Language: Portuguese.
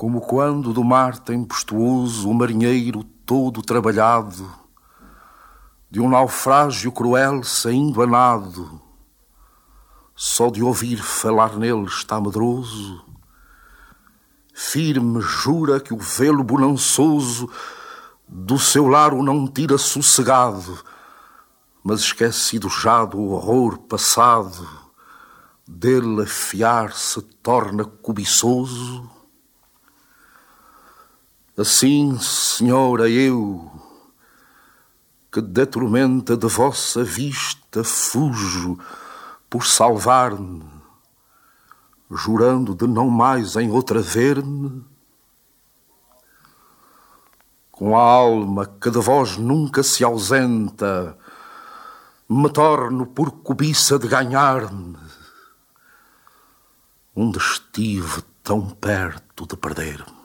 Como quando do mar tempestuoso o marinheiro todo trabalhado, de um naufrágio cruel saindo a nado, só de ouvir falar nele está medroso, firme jura que o velo bonançoso do seu lar o não tira sossegado, mas esquecido já do horror passado, dele afiar se torna cobiçoso. Assim, senhora, eu, que da tormenta de vossa vista fujo por salvar-me, jurando de não mais em outra ver-me, com a alma que de vós nunca se ausenta, me torno por cobiça de ganhar-me, onde estive tão perto de perder-me.